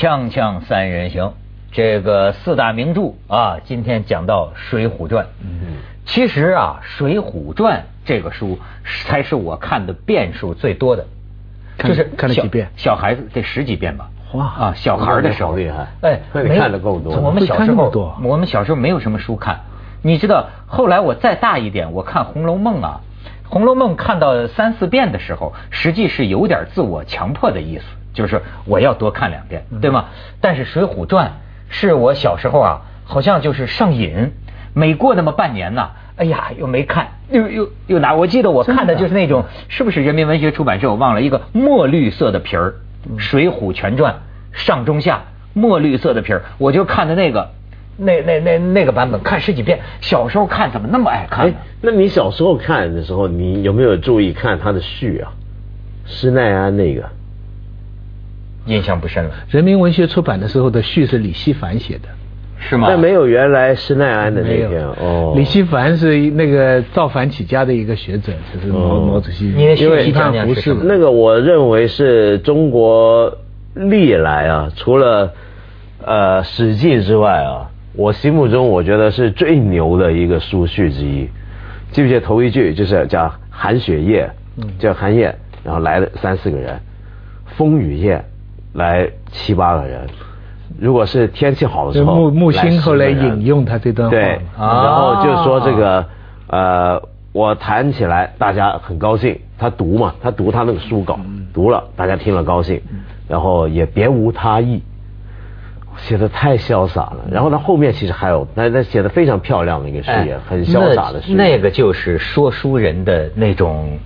锵锵三人行，这个四大名著啊，今天讲到《水浒传》。嗯，其实啊，《水浒传》这个书才是我看的遍数最多的，就是看了几遍？小孩子得十几遍吧？哇啊！小孩的时候厉害，哎，你看的够多。我们小时候，我们小时候没有什么书看。你知道，后来我再大一点，我看《红楼梦》啊，《红楼梦》看到三四遍的时候，实际是有点自我强迫的意思。就是我要多看两遍，对吗？但是《水浒传》是我小时候啊，好像就是上瘾，每过那么半年呢，哎呀，又没看，又又又拿。我记得我看的就是那种，是不是人民文学出版社？我忘了一个墨绿色的皮儿，《水浒全传》上中下墨绿色的皮儿，我就看的那个，那那那那个版本，看十几遍。小时候看怎么那么爱看？那你小时候看的时候，你有没有注意看他的序啊？施耐庵那个。印象不深了。人民文学出版的时候的序是李希凡写的，是吗？但没有原来施耐庵的那篇哦。李希凡是那个造反起家的一个学者，就是毛毛主席。因为一看不是那个，我认为是中国历来啊，除了呃《史记》之外啊，我心目中我觉得是最牛的一个书序之一。记不记得头一句就是叫韩雪夜，叫韩夜，然后来了三四个人，风雨夜。来七八个人，如果是天气好的时候，木木星后来引用他这段话，对，然后就说这个呃，我弹起来大家很高兴，他读嘛，他读他那个书稿，读了大家听了高兴，然后也别无他意，写的太潇洒了。然后他后面其实还有，那那写的非常漂亮的一个事业，很潇洒的。那个就是说书人的那种。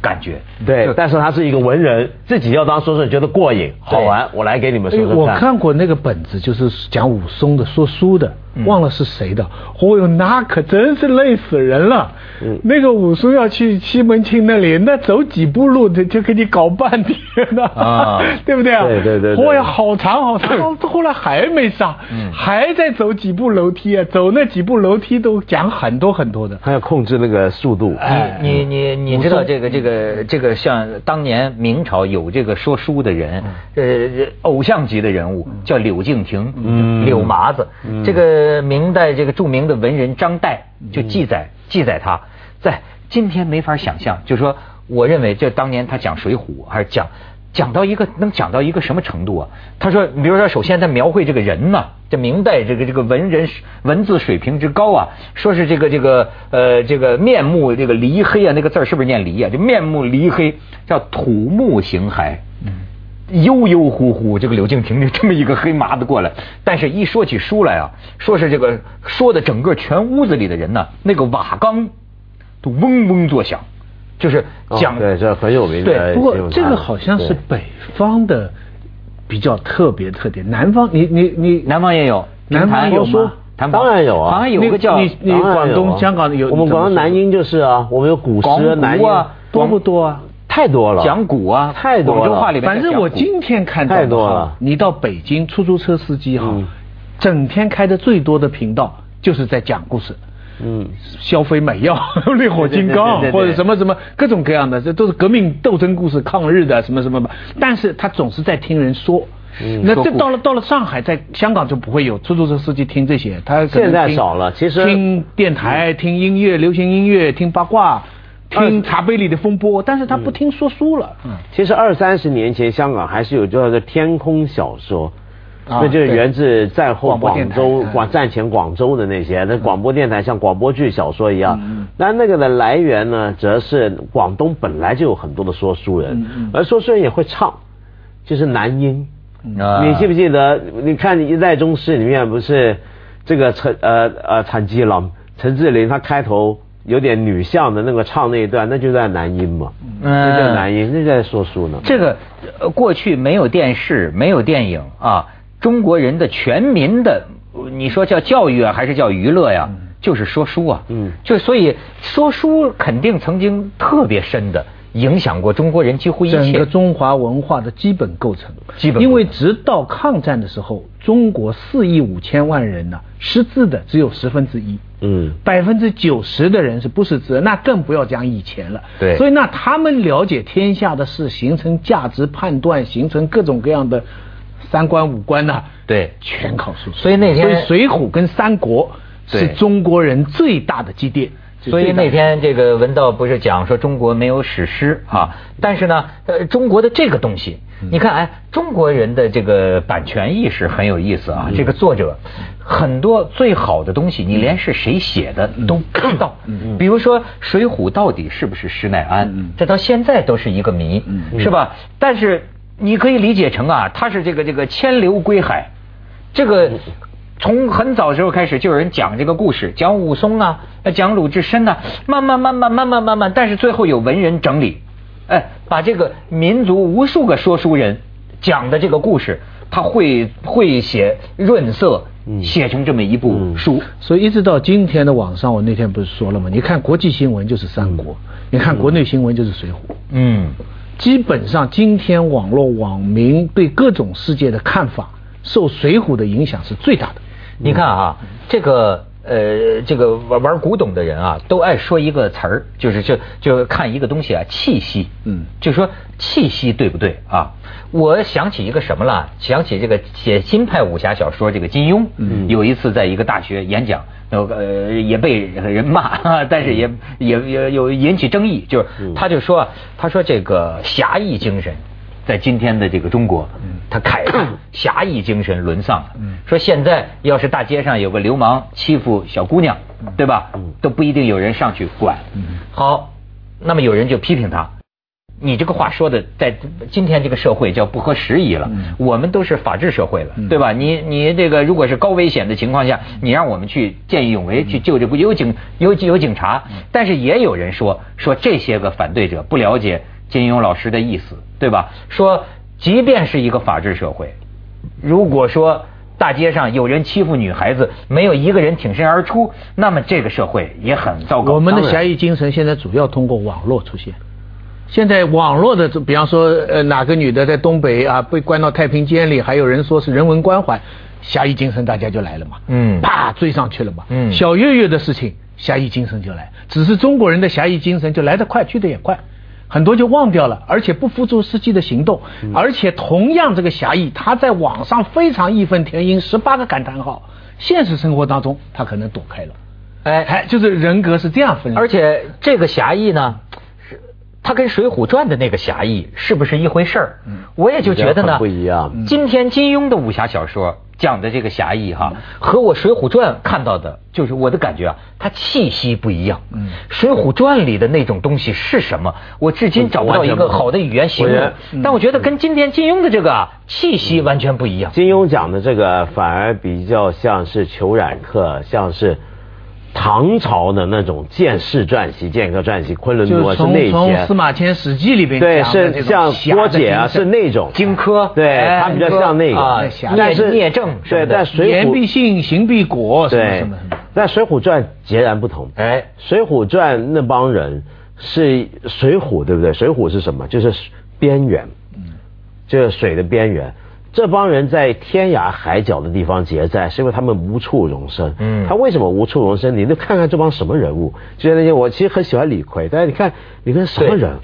感觉对，但是他是一个文人，自己要当说书人，觉得过瘾好玩，我来给你们说说看。我看过那个本子，就是讲武松的说书的。忘了是谁的，哦哟，那可真是累死人了。那个武松要去西门庆那里，那走几步路就就给你搞半天呢，啊，对不对啊？对对对。哦呀，好长好长，后来还没上，还在走几步楼梯啊，走那几步楼梯都讲很多很多的。他要控制那个速度。哎，你你你知道这个这个这个像当年明朝有这个说书的人，呃，偶像级的人物叫柳敬亭，柳麻子，这个。呃，明代这个著名的文人张岱就记载记载他在今天没法想象，就是说，我认为这当年他讲《水浒》还是讲讲到一个能讲到一个什么程度啊？他说，比如说，首先他描绘这个人呢，这明代这个这个文人文字水平之高啊，说是这个这个呃这个面目这个离黑啊，那个字是不是念离啊？就面目离黑叫土木形骸。嗯悠悠乎乎，这个柳敬亭就这么一个黑麻子过来，但是一说起书来啊，说是这个说的整个全屋子里的人呢，那个瓦缸都嗡嗡作响，就是讲对这很有名的。对，不过这个好像是北方的比较特别特点，南方你你你南方也有，南方有吗？当然有啊，好像有个叫你你广东香港有，我们广东南音就是啊，我们有古诗南音多不多啊？太多了，讲古啊，太多了。广州话里面，反正我今天看到太多了。你到北京出租车司机哈，整天开的最多的频道就是在讲故事，嗯，消费买药、烈火金刚或者什么什么各种各样的，这都是革命斗争故事、抗日的什么什么。吧。但是他总是在听人说，那这到了到了上海，在香港就不会有出租车司机听这些，他现在少了。其实。听电台、听音乐、流行音乐、听八卦。听茶杯里的风波，但是他不听说书了。嗯，其实二三十年前，香港还是有叫做天空小说，那就是源自战后广州、广战前广州的那些那广播电台，像广播剧小说一样。那那个的来源呢，则是广东本来就有很多的说书人，而说书人也会唱，就是男音。你记不记得？你看《一代宗师》里面不是这个陈呃呃陈基郎、陈志林，他开头。有点女相的那个唱那一段，那就在男音嘛，嗯那叫男音，那在说书呢。这个过去没有电视，没有电影啊，中国人的全民的，你说叫教育啊，还是叫娱乐呀？就是说书啊，嗯，就所以说书肯定曾经特别深的影响过中国人几乎一切。整个中华文化的基本构成，基本因为直到抗战的时候，中国四亿五千万人呢，识字的只有十分之一。嗯，百分之九十的人是不识字，那更不要讲以前了。对，所以那他们了解天下的事，形成价值判断，形成各种各样的三观五官呐，对，全靠书。所以那天，所以《水浒》跟《三国》是中国人最大的积淀。所以那天这个文道不是讲说中国没有史诗啊，但是呢，呃，中国的这个东西，你看，哎，中国人的这个版权意识很有意思啊。这个作者很多最好的东西，你连是谁写的都看到。比如说《水浒》到底是不是施耐庵，这到现在都是一个谜，是吧？但是你可以理解成啊，他是这个这个千流归海，这个。从很早时候开始就有人讲这个故事，讲武松啊，讲鲁智深呐，慢慢慢慢慢慢慢慢，但是最后有文人整理，哎，把这个民族无数个说书人讲的这个故事，他会会写润色，写成这么一部书。所以一直到今天的网上，我那天不是说了吗？你看国际新闻就是三国，你看国内新闻就是水浒。嗯，基本上今天网络网民对各种世界的看法，受水浒的影响是最大的。你看啊，这个呃，这个玩玩古董的人啊，都爱说一个词儿，就是就就看一个东西啊，气息，嗯，就说气息对不对啊？我想起一个什么了？想起这个写新派武侠小说这个金庸，嗯，有一次在一个大学演讲，呃，也被人骂，但是也也也有引起争议，就是他就说，他说这个侠义精神。在今天的这个中国，他慨叹 侠义精神沦丧了。说现在要是大街上有个流氓欺负小姑娘，对吧？都不一定有人上去管。好，那么有人就批评他，你这个话说的在今天这个社会叫不合时宜了。我们都是法治社会了，对吧？你你这个如果是高危险的情况下，你让我们去见义勇为去救这个有警有有警察，但是也有人说说这些个反对者不了解。金庸老师的意思，对吧？说，即便是一个法治社会，如果说大街上有人欺负女孩子，没有一个人挺身而出，那么这个社会也很糟糕。我们的侠义精神现在主要通过网络出现。现在网络的，比方说，呃，哪个女的在东北啊被关到太平间里，还有人说是人文关怀，侠义精神大家就来了嘛。嗯。啪，追上去了嘛。嗯。小月月的事情，侠义精神就来，只是中国人的侠义精神就来得快，去得也快。很多就忘掉了，而且不付诸实际的行动，而且同样这个侠义，他在网上非常义愤填膺，十八个感叹号，现实生活当中他可能躲开了，哎。哎，就是人格是这样分，而且这个侠义呢，是他跟《水浒传》的那个侠义是不是一回事儿？我也就觉得呢，不一样。今天金庸的武侠小说。讲的这个侠义哈，和我《水浒传》看到的，就是我的感觉啊，它气息不一样。嗯，《水浒传》里的那种东西是什么？我至今找不到一个好的语言形容。但我觉得跟今天金庸的这个气息完全不一样。金庸讲的这个反而比较像是裘染客，像是。唐朝的那种剑士传习、剑客传习，昆仑多是那些。从司马迁《史记》里边对，是像郭解啊，是那种荆轲，对他比较像那个。但是聂政对，但水浒言必信，行必果，对。但《水浒传》截然不同。哎，《水浒传》那帮人是水浒，对不对？水浒是什么？就是边缘，嗯，就是水的边缘。这帮人在天涯海角的地方结寨，是因为他们无处容身。嗯，他为什么无处容身？你就看看这帮什么人物。就像那些，我其实很喜欢李逵，但是你看，你看什么人？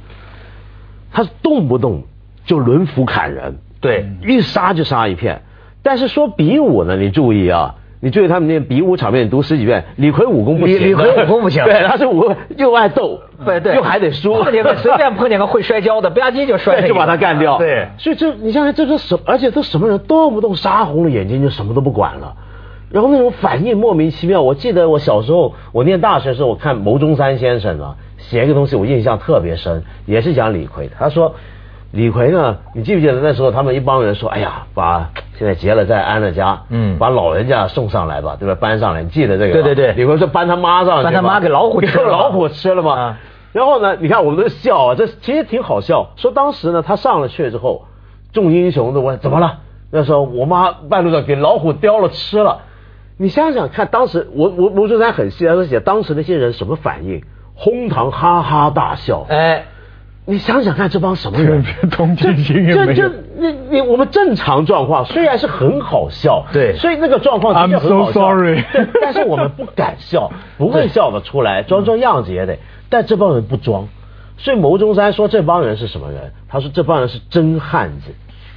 他动不动就轮斧砍人，对，一杀就杀一片。但是说比武呢，你注意啊。你注意他们那比武场面，读十几遍。李逵武功不行，李逵武功不行。对，他是武功又爱斗，对对，又还得输。碰见个随便碰见个会摔跤的，吧唧就摔，就把他干掉。对，所以这你想想，这是什？而且这什么人？动不动杀红了眼睛就什么都不管了，然后那种反应莫名其妙。我记得我小时候，我念大学的时候，我看牟中山先生啊写一个东西，我印象特别深，也是讲李逵。他说。李逵呢？你记不记得那时候他们一帮人说：“哎呀，把现在结了债安了家，嗯，把老人家送上来吧，对吧？搬上来，你记得这个？对对对。李逵说搬他妈上去，搬他妈给老虎吃了，老虎吃了吗？然后呢？你看我们都笑啊，这其实挺好笑。说当时呢，他上了去之后，众英雄都问怎么了？那时候我妈半路上给老虎叼了吃了。你想想看，当时我我吴中山很细，他写当时那些人什么反应？哄堂哈哈大笑。哎。你想想看，这帮什么人？同情心也没有。这这，你你我们正常状况虽然是很好笑，对，所以那个状况的确很好笑。I'm so sorry。但是我们不敢笑，不会笑得出来，装装样子也得。但这帮人不装，所以牟中山说这帮人是什么人？他说这帮人是真汉子。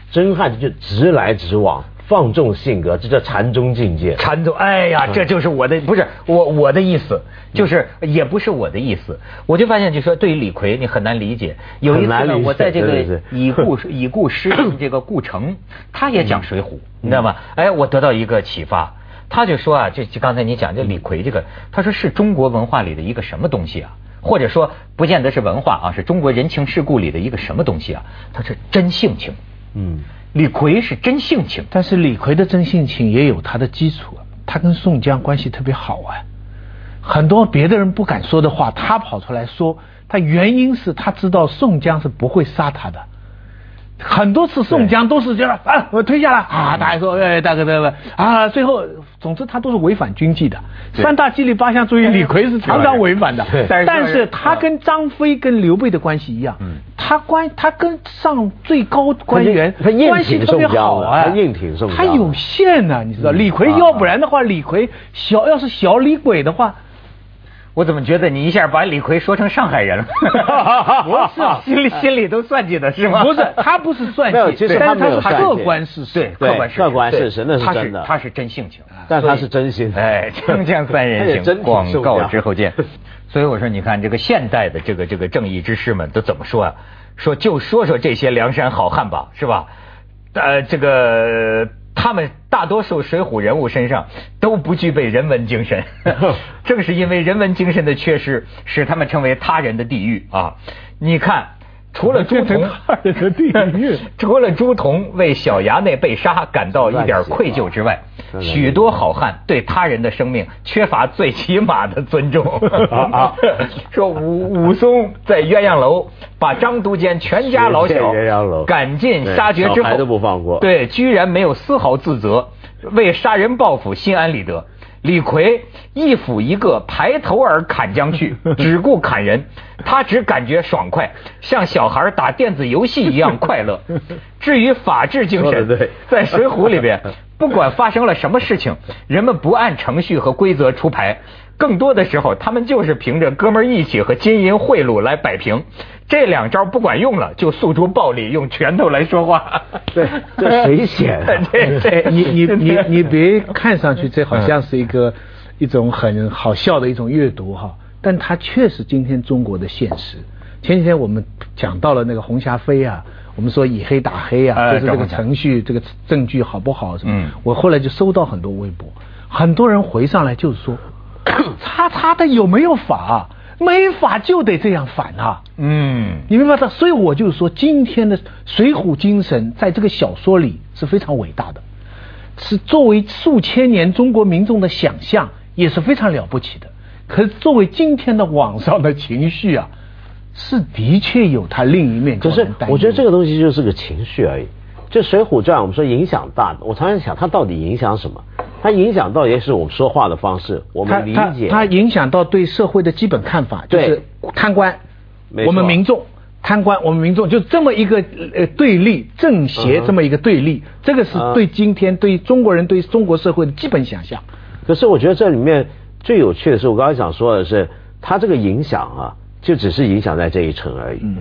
真汉子就直来直往。放纵性格，这叫禅宗境界。禅宗，哎呀，这就是我的，不是我我的意思，就是也不是我的意思。我就发现，就说对于李逵，你很难理解。有一次呢，我在这个已故 已故诗人这个顾城，他也讲水浒，你知道吗？哎，我得到一个启发，他就说啊，就刚才你讲这李逵这个，他说是中国文化里的一个什么东西啊？或者说不见得是文化啊，是中国人情世故里的一个什么东西啊？他是真性情。嗯。李逵是真性情，但是李逵的真性情也有他的基础，他跟宋江关系特别好啊，很多别的人不敢说的话，他跑出来说，他原因是他知道宋江是不会杀他的。很多次宋江都是这样啊，我推下来啊，大家说哎，大哥大哥啊，最后总之他都是违反军纪的。三大纪律八项，注意李逵是常常违反的。但是他跟张飞跟刘备的关系一样，他关他跟上最高官员关系特别好啊，他硬挺宋江，他有限呢，你知道？李逵要不然的话，李逵小要是小李鬼的话。我怎么觉得你一下把李逵说成上海人了？不是，心里心里都算计的是吗？不是，他不是算计，其实他是客观事实，对，客观事实，客观事实那是真的，他是真性情，但他是真心。哎，锵锵三人行，广告之后见。所以我说，你看这个现代的这个这个正义之士们都怎么说啊？说就说说这些梁山好汉吧，是吧？呃，这个。他们大多数水浒人物身上都不具备人文精神，正是因为人文精神的缺失，使他们成为他人的地狱啊！你看。除了朱仝，除了朱仝为小衙内被杀感到一点愧疚之外，许多好汉对他人的生命缺乏最起码的尊重。说武武松在鸳鸯楼把张都监全家老小赶尽杀绝之后，都不放过。对，居然没有丝毫自责，为杀人报复心安理得。李逵一斧一个排头儿砍将去，只顾砍人，他只感觉爽快，像小孩打电子游戏一样快乐。至于法治精神，在水浒里边，不管发生了什么事情，人们不按程序和规则出牌。更多的时候，他们就是凭着哥们义气和金银贿赂来摆平。这两招不管用了，就诉诸暴力，用拳头来说话。对，这谁写？的？这这，你你你你别看上去这好像是一个一种很好笑的一种阅读哈，但它确实今天中国的现实。前几天我们讲到了那个红霞飞啊，我们说以黑打黑啊，就是这个程序、这个证据好不好什么？我后来就收到很多微博，很多人回上来就是说。他他的有没有法？没法就得这样反啊！嗯，你明白的。所以我就说，今天的水浒精神在这个小说里是非常伟大的，是作为数千年中国民众的想象也是非常了不起的。可是作为今天的网上的情绪啊，是的确有它另一面。可是我觉得这个东西就是个情绪而已。就《水浒传》，我们说影响大，我常常想，它到底影响什么？它影响到也是我们说话的方式，我们理解。它影响到对社会的基本看法，就是贪官，我们民众贪官，我们民众就这么一个呃对立正邪这么一个对立，这个是对今天对中国人对中国社会的基本想象。可是我觉得这里面最有趣的是，我刚才想说的是，它这个影响啊，就只是影响在这一层而已。嗯，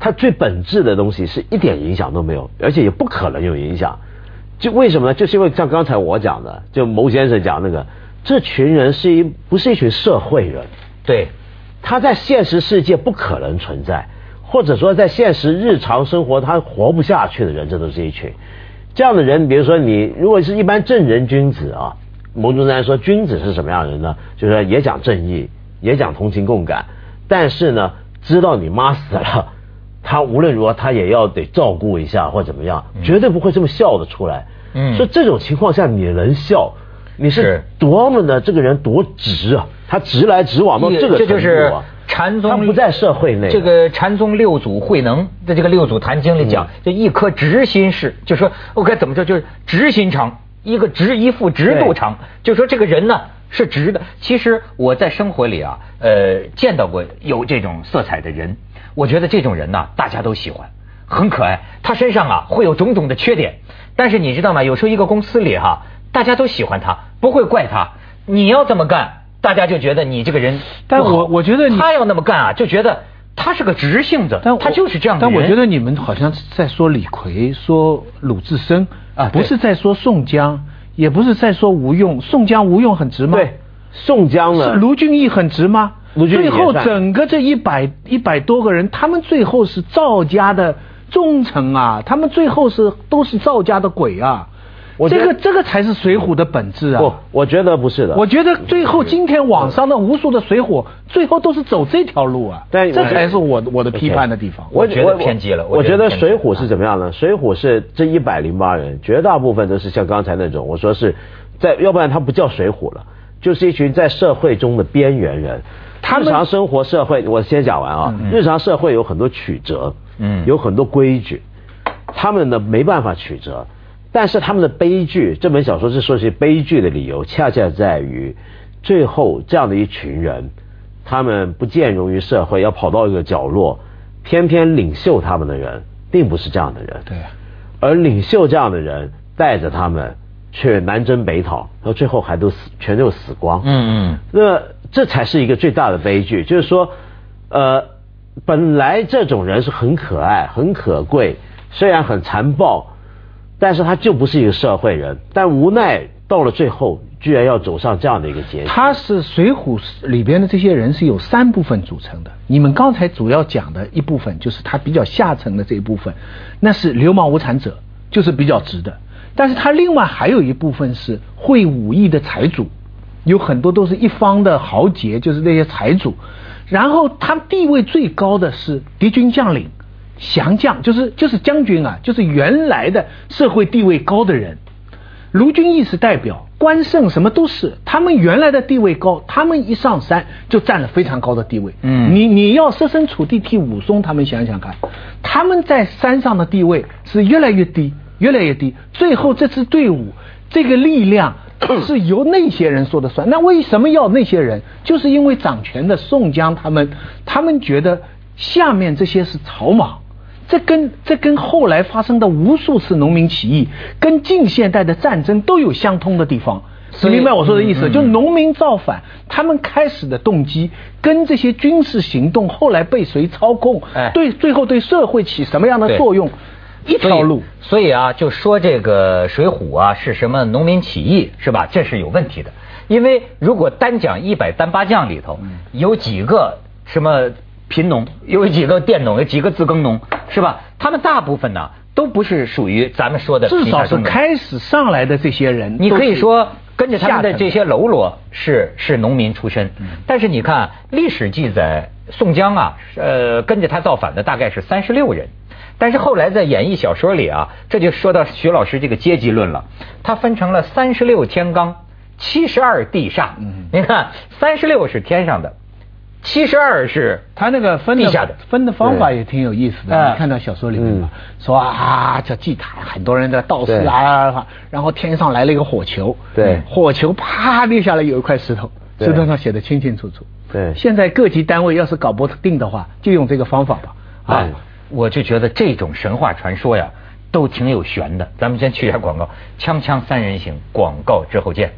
它最本质的东西是一点影响都没有，而且也不可能有影响。就为什么呢？就是因为像刚才我讲的，就牟先生讲那个，这群人是一不是一群社会人，对，他在现实世界不可能存在，或者说在现实日常生活他活不下去的人，这都是一群这样的人。比如说你如果是一般正人君子啊，牟宗三说君子是什么样的人呢？就是说也讲正义，也讲同情共感，但是呢，知道你妈死了。他无论如何，他也要得照顾一下或怎么样，绝对不会这么笑得出来。嗯，所以这种情况下你能笑，你是多么的这个人多直啊！他直来直往到这个程度啊！禅宗他不在社会内。这个禅宗六祖慧能在这个六祖坛经里讲，就一颗直心是，就说我该怎么说，就是直心肠，一个直一副直度肠，就说这个人呢是直的。其实我在生活里啊，呃，见到过有这种色彩的人。我觉得这种人呢，大家都喜欢，很可爱。他身上啊会有种种的缺点，但是你知道吗？有时候一个公司里哈，大家都喜欢他，不会怪他。你要这么干，大家就觉得你这个人。但我我觉得他要那么干啊，就觉得他是个直性子，但他就是这样。但我觉得你们好像在说李逵，说鲁智深啊，不是在说宋江，也不是在说吴用。宋江、吴用很直吗？对，宋江呢？是卢俊义很直吗？最后整个这一百一百多个人，他们最后是赵家的忠臣啊，他们最后是都是赵家的鬼啊。这个这个才是水浒的本质啊！不，我觉得不是的。我觉得最后今天网上的无数的水浒，最后都是走这条路啊！对，这才是我我的批判的地方。我觉得偏激了。我觉得水浒是怎么样呢？水浒是这一百零八人，绝大部分都是像刚才那种，我说是在，要不然他不叫水浒了，就是一群在社会中的边缘人。日常生活社会，我先讲完啊。日常社会有很多曲折，嗯，有很多规矩，他们呢没办法曲折。但是他们的悲剧，这本小说之所以是悲剧的理由，恰恰在于最后这样的一群人，他们不见容于社会，要跑到一个角落，偏偏领袖他们的人并不是这样的人。对。而领袖这样的人带着他们却南征北讨，到最后还都死，全都死光。嗯嗯。那这才是一个最大的悲剧，就是说，呃，本来这种人是很可爱、很可贵，虽然很残暴。但是他就不是一个社会人，但无奈到了最后，居然要走上这样的一个结局。他是《水浒》里边的这些人是有三部分组成的。你们刚才主要讲的一部分，就是他比较下层的这一部分，那是流氓无产者，就是比较直的。但是他另外还有一部分是会武艺的财主，有很多都是一方的豪杰，就是那些财主。然后他地位最高的是敌军将领。降将就是就是将军啊，就是原来的社会地位高的人，卢俊义是代表，关胜什么都是，他们原来的地位高，他们一上山就占了非常高的地位。嗯，你你要设身处地替武松他们想想看，他们在山上的地位是越来越低，越来越低，最后这支队伍这个力量 是由那些人说的算。那为什么要那些人？就是因为掌权的宋江他们，他们觉得下面这些是草莽。这跟这跟后来发生的无数次农民起义，跟近现代的战争都有相通的地方。你明白我说的意思？就农民造反，他们开始的动机跟这些军事行动后来被谁操控，对最后对社会起什么样的作用，一条路。所以啊，就说这个《水浒》啊是什么农民起义是吧？这是有问题的，因为如果单讲一百单八将里头，有几个什么？贫农有几个佃农，有几个自耕农，是吧？他们大部分呢都不是属于咱们说的，至少是开始上来的这些人。你可以说跟着他们的这些喽啰是是农民出身，但是你看历史记载，宋江啊，呃，跟着他造反的大概是三十六人，但是后来在演义小说里啊，这就说到徐老师这个阶级论了，他分成了三十六天罡，七十二地煞。你看三十六是天上的。七十二是他那个分的分的方法也挺有意思的，你看到小说里面嘛，说啊叫祭坛，很多人在道士啊，然后天上来了一个火球，对，火球啪跌下来有一块石头，石头上写的清清楚楚。对，现在各级单位要是搞不定的话，就用这个方法吧。啊，我就觉得这种神话传说呀，都挺有玄的。咱们先去一下广告，锵锵三人行，广告之后见。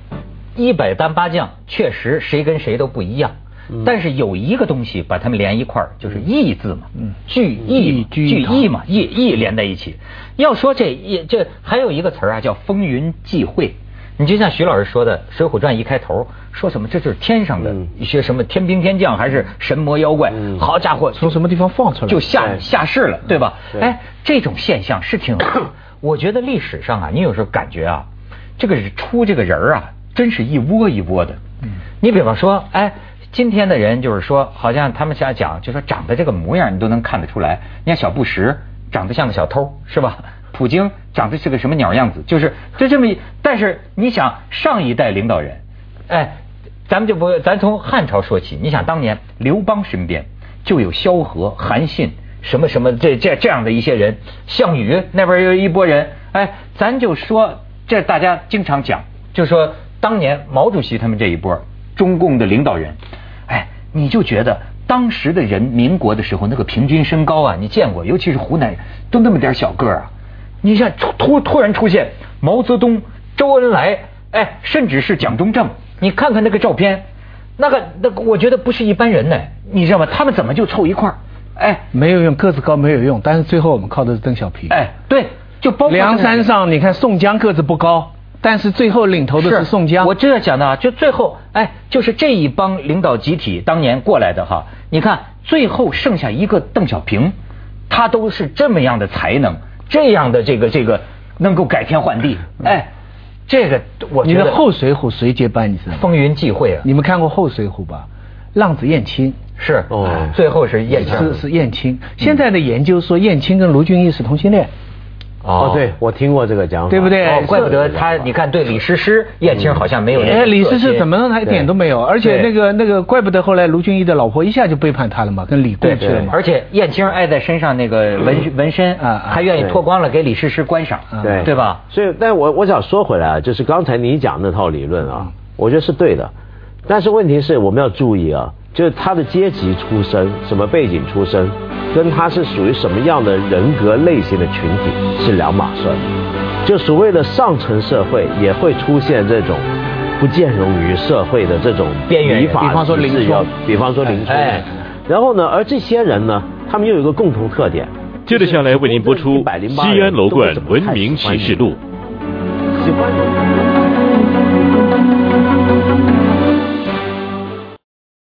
一百单八将，确实谁跟谁都不一样。但是有一个东西把他们连一块儿，就是义字嘛，聚义聚义嘛，义义连在一起。要说这义，这还有一个词儿啊，叫风云际会。你就像徐老师说的，《水浒传》一开头说什么，这就是天上的一些什么天兵天将，还是神魔妖怪？好家伙，从什么地方放出来就下下世了，对吧？哎，这种现象是挺，我觉得历史上啊，你有时候感觉啊，这个出这个人啊，真是一窝一窝的。嗯你比方说，哎。今天的人就是说，好像他们想讲，就说长得这个模样，你都能看得出来。你看小布什长得像个小偷，是吧？普京长得是个什么鸟样子？就是就这么一。但是你想，上一代领导人，哎，咱们就不，咱从汉朝说起。你想当年刘邦身边就有萧何、韩信，什么什么这这这样的一些人，项羽那边有一拨人。哎，咱就说这大家经常讲，就说当年毛主席他们这一波中共的领导人。哎，你就觉得当时的人，民国的时候那个平均身高啊，你见过？尤其是湖南人，都那么点小个儿啊。你像突突突然出现毛泽东、周恩来，哎，甚至是蒋中正，你看看那个照片，那个那个，我觉得不是一般人呢。你知道吗？他们怎么就凑一块儿？哎，没有用，个子高没有用，但是最后我们靠的是邓小平。哎，对，就包括梁山上，你看宋江个子不高，但是最后领头的是宋江。我这样讲的啊，就最后，哎，就是这一帮领导集体当年过来的哈，你看最后剩下一个邓小平，他都是这么样的才能，这样的这个这个能够改天换地，哎，这个我觉得。你的后水浒谁接班？你是风云际会啊！你们看过后水浒吧？浪子燕青。是，哦最后是燕青，是是燕青。现在的研究说燕青跟卢俊义是同性恋。哦，对，我听过这个讲法，对不对？怪不得他，你看对李师师，燕青好像没有。哎，李师师怎么能他一点都没有？而且那个那个，怪不得后来卢俊义的老婆一下就背叛他了嘛，跟李贵去了嘛。而且燕青爱在身上那个纹纹身啊，还愿意脱光了给李师师观赏，对对吧？所以，但我我想说回来啊，就是刚才你讲那套理论啊，我觉得是对的，但是问题是我们要注意啊。就是他的阶级出身，什么背景出身，跟他是属于什么样的人格类型的群体是两码事。就所谓的上层社会也会出现这种不兼容于社会的这种边缘，比方说林冲，比方说林冲。然后呢，而这些人呢，他们又有一个共同特点。接着下来为您播出《西安楼冠文明启示录》。喜欢。